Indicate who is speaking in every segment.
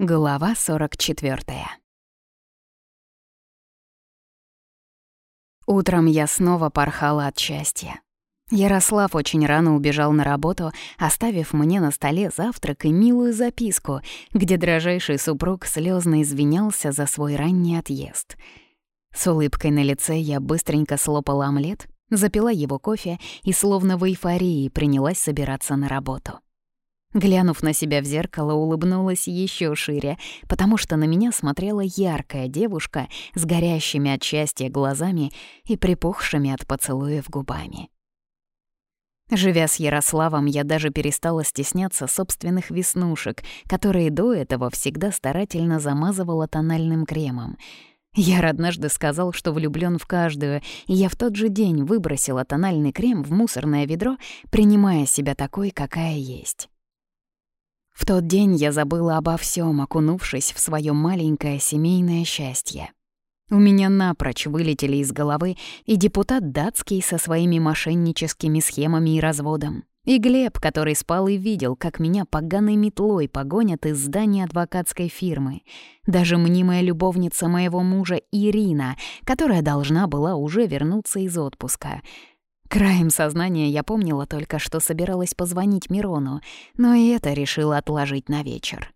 Speaker 1: Глава 44 Утром я снова порхала от счастья. Ярослав очень рано убежал на работу, оставив мне на столе завтрак и милую записку, где дрожайший супруг слезно извинялся за свой ранний отъезд. С улыбкой на лице я быстренько слопала омлет, запила его кофе и словно в эйфории принялась собираться на работу. Глянув на себя в зеркало, улыбнулась еще шире, потому что на меня смотрела яркая девушка с горящими от счастья глазами и припухшими от поцелуев губами. Живя с Ярославом, я даже перестала стесняться собственных веснушек, которые до этого всегда старательно замазывала тональным кремом. Яр однажды сказал, что влюблён в каждую, и я в тот же день выбросила тональный крем в мусорное ведро, принимая себя такой, какая есть. В тот день я забыла обо всем, окунувшись в свое маленькое семейное счастье. У меня напрочь вылетели из головы и депутат датский со своими мошенническими схемами и разводом, и Глеб, который спал и видел, как меня поганой метлой погонят из здания адвокатской фирмы, даже мнимая любовница моего мужа Ирина, которая должна была уже вернуться из отпуска — Краем сознания я помнила только, что собиралась позвонить Мирону, но и это решила отложить на вечер.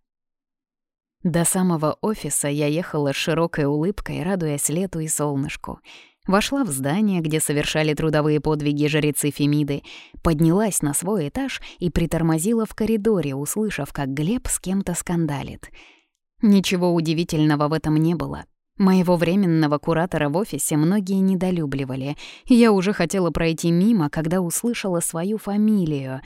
Speaker 1: До самого офиса я ехала с широкой улыбкой, радуясь лету и солнышку. Вошла в здание, где совершали трудовые подвиги жрецы Фемиды, поднялась на свой этаж и притормозила в коридоре, услышав, как Глеб с кем-то скандалит. Ничего удивительного в этом не было. Моего временного куратора в офисе многие недолюбливали. Я уже хотела пройти мимо, когда услышала свою фамилию.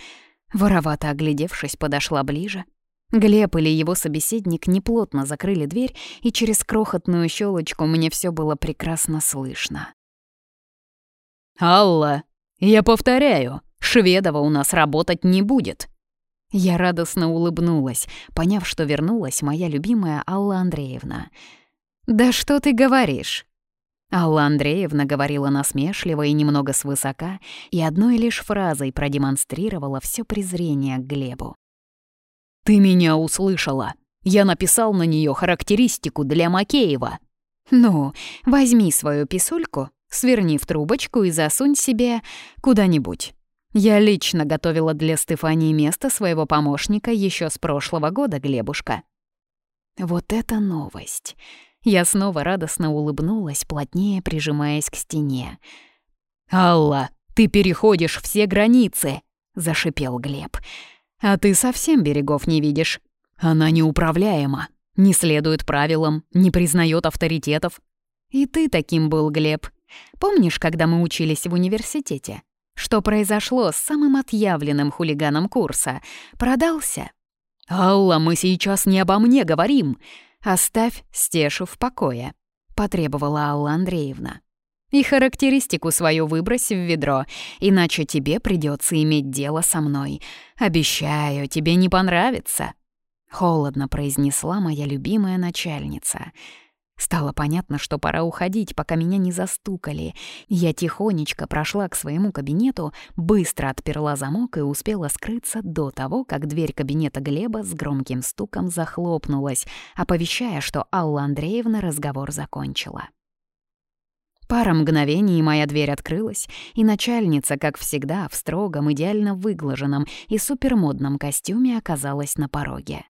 Speaker 1: Воровато оглядевшись, подошла ближе. Глеб или его собеседник неплотно закрыли дверь, и через крохотную щелочку мне все было прекрасно слышно.
Speaker 2: «Алла, я повторяю, Шведова у нас работать не будет!»
Speaker 1: Я радостно улыбнулась, поняв, что вернулась моя любимая Алла Андреевна — «Да что ты говоришь?» Алла Андреевна говорила насмешливо и немного свысока, и одной лишь фразой продемонстрировала все презрение к Глебу.
Speaker 2: «Ты меня услышала. Я написал на нее характеристику для Макеева».
Speaker 1: «Ну, возьми свою писульку, сверни в трубочку и засунь себе куда-нибудь. Я лично готовила для Стефании место своего помощника еще с прошлого года, Глебушка». Вот это новость! Я снова радостно улыбнулась, плотнее прижимаясь к стене.
Speaker 2: «Алла, ты переходишь все границы!» — зашипел Глеб.
Speaker 1: «А ты совсем берегов не видишь.
Speaker 2: Она неуправляема, не следует правилам, не признает авторитетов».
Speaker 1: «И ты таким был, Глеб. Помнишь, когда мы учились в университете? Что произошло с самым отъявленным хулиганом курса? Продался?»
Speaker 2: «Алла, мы сейчас не обо мне говорим!»
Speaker 1: «Оставь Стешу в покое», — потребовала Алла Андреевна. «И характеристику свою выбрось в ведро, иначе тебе придется иметь дело со мной. Обещаю, тебе не понравится», — холодно произнесла моя любимая начальница. Стало понятно, что пора уходить, пока меня не застукали. Я тихонечко прошла к своему кабинету, быстро отперла замок и успела скрыться до того, как дверь кабинета Глеба с громким стуком захлопнулась, оповещая, что Алла Андреевна разговор закончила. Пара мгновений, моя дверь открылась, и начальница, как всегда, в строгом, идеально выглаженном и супермодном костюме оказалась на пороге.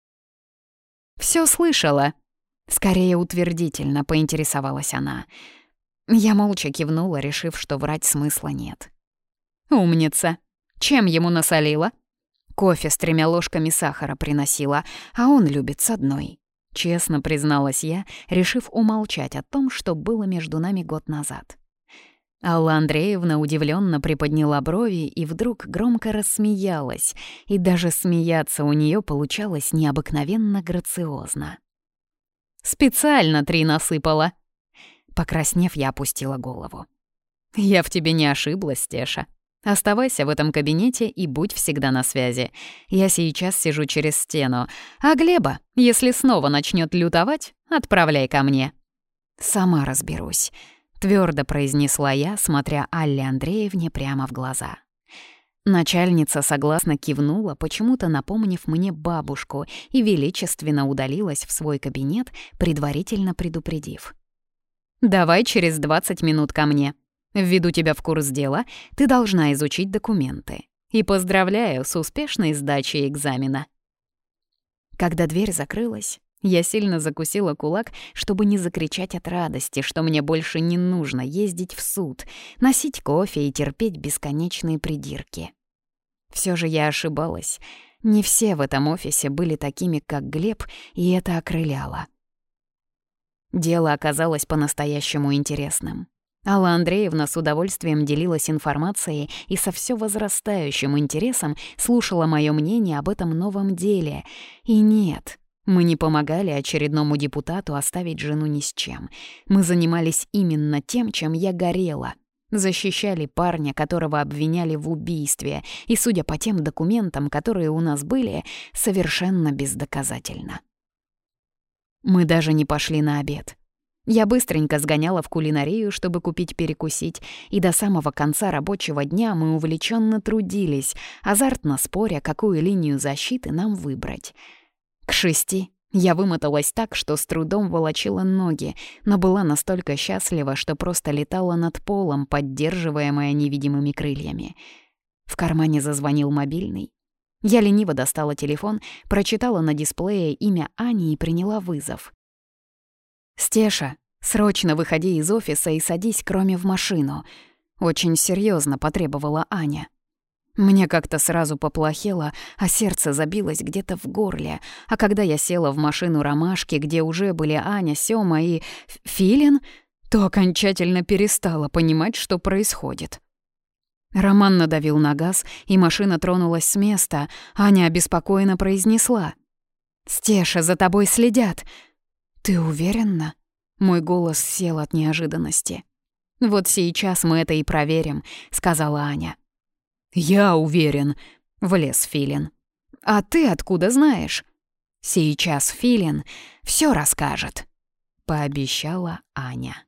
Speaker 1: «Всё слышала», Скорее утвердительно поинтересовалась она. Я молча кивнула, решив, что врать смысла нет. «Умница! Чем ему насолила?» Кофе с тремя ложками сахара приносила, а он любит с одной. Честно призналась я, решив умолчать о том, что было между нами год назад. Алла Андреевна удивленно приподняла брови и вдруг громко рассмеялась, и даже смеяться у нее получалось необыкновенно грациозно. Специально три насыпала». Покраснев, я опустила голову. «Я в тебе не ошиблась, Стеша. Оставайся в этом кабинете и будь всегда на связи. Я сейчас сижу через стену, а Глеба, если снова начнет лютовать, отправляй ко мне». «Сама разберусь», — твердо произнесла я, смотря Алле Андреевне прямо в глаза. Начальница согласно кивнула, почему-то напомнив мне бабушку, и величественно удалилась в свой кабинет, предварительно предупредив. «Давай через 20 минут ко мне. Введу тебя в курс дела, ты должна изучить документы. И поздравляю с успешной сдачей экзамена». Когда дверь закрылась, я сильно закусила кулак, чтобы не закричать от радости, что мне больше не нужно ездить в суд, носить кофе и терпеть бесконечные придирки. Все же я ошибалась. Не все в этом офисе были такими, как Глеб, и это окрыляло. Дело оказалось по-настоящему интересным. Алла Андреевна с удовольствием делилась информацией и со все возрастающим интересом слушала мое мнение об этом новом деле. И нет, мы не помогали очередному депутату оставить жену ни с чем. Мы занимались именно тем, чем я горела. Защищали парня, которого обвиняли в убийстве, и, судя по тем документам, которые у нас были, совершенно бездоказательно. Мы даже не пошли на обед. Я быстренько сгоняла в кулинарию, чтобы купить перекусить, и до самого конца рабочего дня мы увлеченно трудились, азартно споря, какую линию защиты нам выбрать — шести я вымоталась так, что с трудом волочила ноги, но была настолько счастлива, что просто летала над полом, поддерживаемая невидимыми крыльями. В кармане зазвонил мобильный. Я лениво достала телефон, прочитала на дисплее имя Ани и приняла вызов. «Стеша, срочно выходи из офиса и садись кроме в машину», — очень серьезно потребовала Аня. Мне как-то сразу поплохело, а сердце забилось где-то в горле. А когда я села в машину ромашки, где уже были Аня, Сёма и Филин, то окончательно перестала понимать, что происходит. Роман надавил на газ, и машина тронулась с места. Аня обеспокоенно произнесла. «Стеша, за тобой следят». «Ты уверена?» Мой голос сел от неожиданности. «Вот сейчас мы это и проверим», — сказала Аня.
Speaker 2: «Я уверен», — влез Филин.
Speaker 1: «А ты откуда знаешь?» «Сейчас Филин все расскажет», — пообещала Аня.